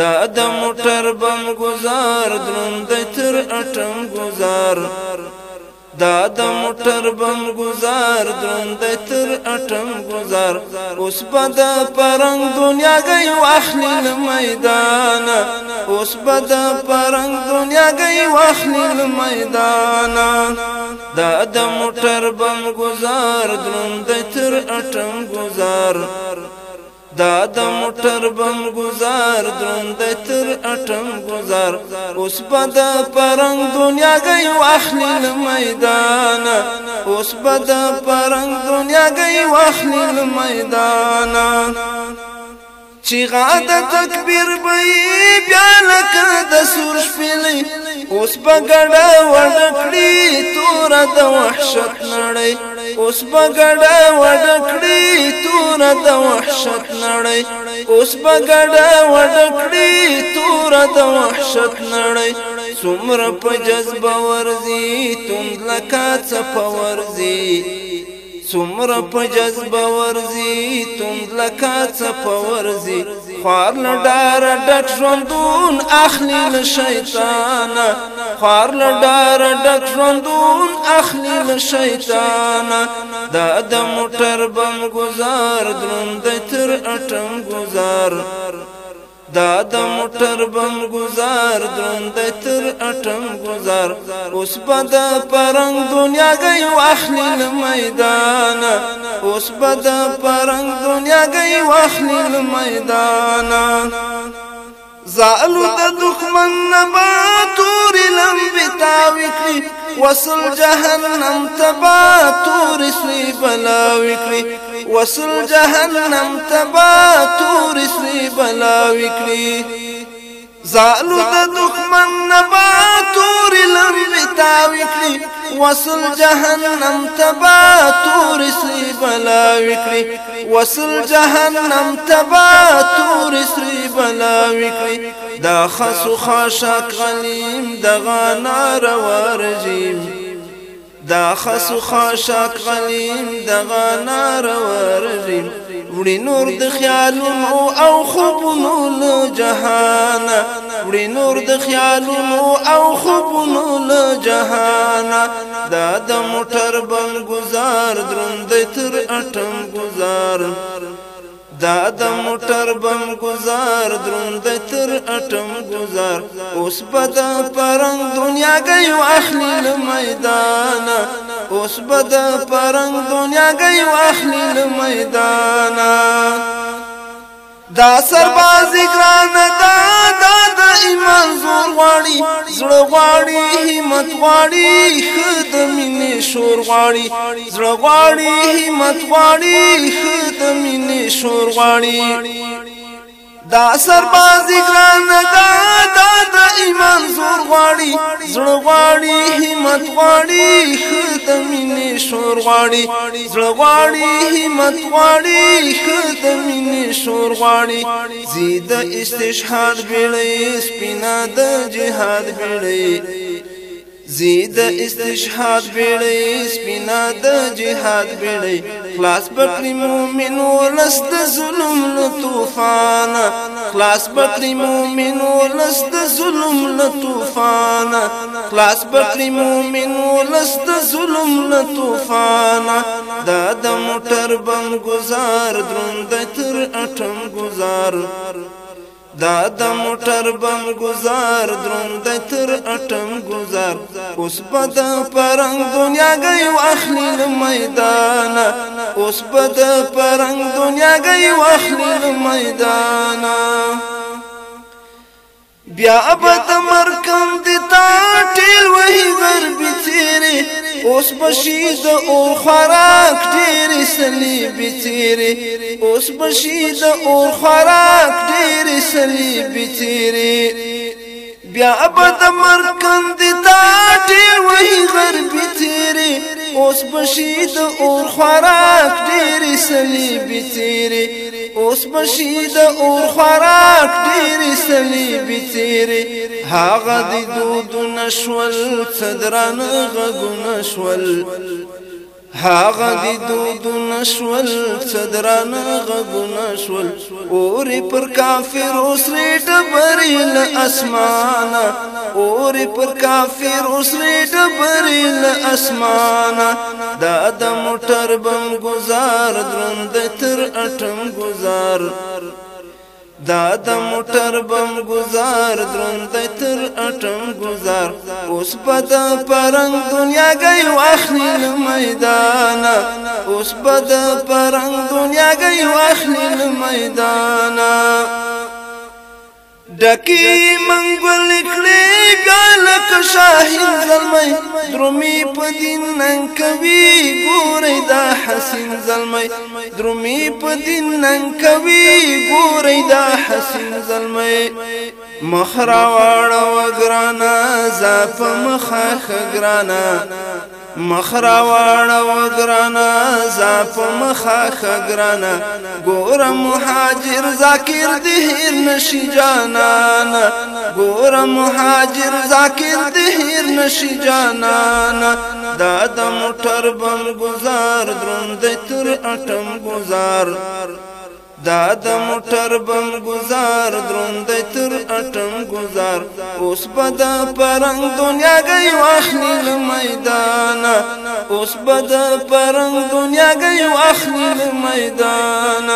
دا د موټر بم گزار دروند تر اټم گزار دا د موټر بم گزار دروند تر اټم گزار اوس بد پرنګ دنیا گئی واخلی میدان اوس بد پرنګ دنیا گئی واخلی میدان دا د موټر بم گزار دروند تر اټم گزار دا د موټر بم گزار دروند تر اټم گزار اوس بد پرنګ دنیا گئی واخلی میدان اوس بد پرنګ دنیا گئی واخلی میدان چیغا د تکبیر بې بیا لکه د سور شپلې اوس بغړا وړکړي تور د وحشت نړۍ اوس بغړه وډکړي تور د وحشت نړۍ اوس بغړه وډکړي تور د وحشت نړۍ څومره په جذبه ورزي تم لکه څه په ورزي څومره په جذبه ورزي تم لکه څه ورزي خوار لډار ډک ژوندون اخلي له شیطان خوار لډار ډک ژوندون اخلي له شیطان دا د موټر بم گزار دروند تر اټم گزار دا د موټر بم گزار دروند تر اټم گزار اوس بد پرنګ دنیا گئی واخلی میدان اوس بد پرنګ دنیا گئی واخلی میدان زالو د دښمن نه با تور لمبتا وصل جهنم تبا تور سوی بلا وكري وصل جهنم تبا تور سوی بلا وكري زالو د دښمن نبا تور لمبي تا وکړي وصل جهنم تبا تور سوی بلا وكري وصل جهنم تبا تور دا خسو خاشاک غلیم دا غانا روا رجیم دا خسو خاشاک غلیم دا غانا روا رجیم وړي نور د خیالونو او خوبونو له جهان وړي نور د خیالونو او خوبونو له جهان دا د موټر بم گزار درند تر اټم گزار دا د موټر بم گزار دروند تر اټم گزار اوس بد پرنګ دنیا گئی واخلی ل میدان اوس بد پرنګ دنیا گئی واخلی ل میدان دا سرباز ګران دا دا د ایمان زور غواړي زړه غواړي همت غواړي خد مینې شور غواړي زړه غواړي همت غواړي خد مینې شور غواړي دا سرباز ګران دا دا د ایمان زور غواړي زړه غواړي همت غواړي خدمت شور غواړي زړه غواړي همت غواړي خدمت شور غواړي زید استشهاد بیړې سپینا د جهاد بیړې زید استشهاد بیړی سپینا د جهاد بیړی خلاص بکری مومن ولس د ظلم له طوفان خلاص بکری مومن ولس د ظلم له طوفان خلاص بکری مومن ولس د ظلم له طوفان دا د موټر بم گزار دروند تر اټم گزار دا د موټر بم گزار دروند تر اټم گزار اوس بد پرنګ دنیا گئی واخلی میدان اوس بد پرنګ دنیا گئی واخلی میدان بیا ابد مرکم دي دا ټیل وهي بر بتیری اوس بشي د اور خوراک ډېر سلی بتیری اوس بشي د اور خوراک ډېر سلی بتیری بیا ابد مرکند تا ډېر وهي غر بتیری اوس بشي د اور خوراک ډېر سلی بتیری اوس بشي د اور خوراک ډېرې سلیبي تیرې هغه د دودونه شول څه درانه غږونه شول هاغه دی دود نشول صدران غبن شول اور پر کافر اوسری ډبرل اسمان اور پر کافر اوسری ډبرل اسمان دا د موټر بم گزار درند تر اټم گزار دا د موټر بم گزار درند تر اټم گزار اوس په د پرنګ دنیا گئی واخلی میدان اوس په د پرنګ دنیا گئی واخلی میدان ډکی منګل کړي ګال ک شاهین زلمي درومي پدین نن کوي ګورې دا حسین زلمي درومي پدین نن کوي ګورې دا حسین زلمي مخرا واړه وګرانا زاف مخه خګرانا مخرا واړو ګرانا زاپ مخا خګرانا ګور مهاجر ذکر دهیر نشی جانانا ګور مهاجر ذکر دهیر نشی جانانا دا د موټر بم گزار دروند تر اټم گزار دا د موټر بم گزار دروند تر اټم گزار اوس بد پرنګ دنیا گئی واخنی ل میدان اوس بد پرنګ دنیا گئی واخنی ل میدان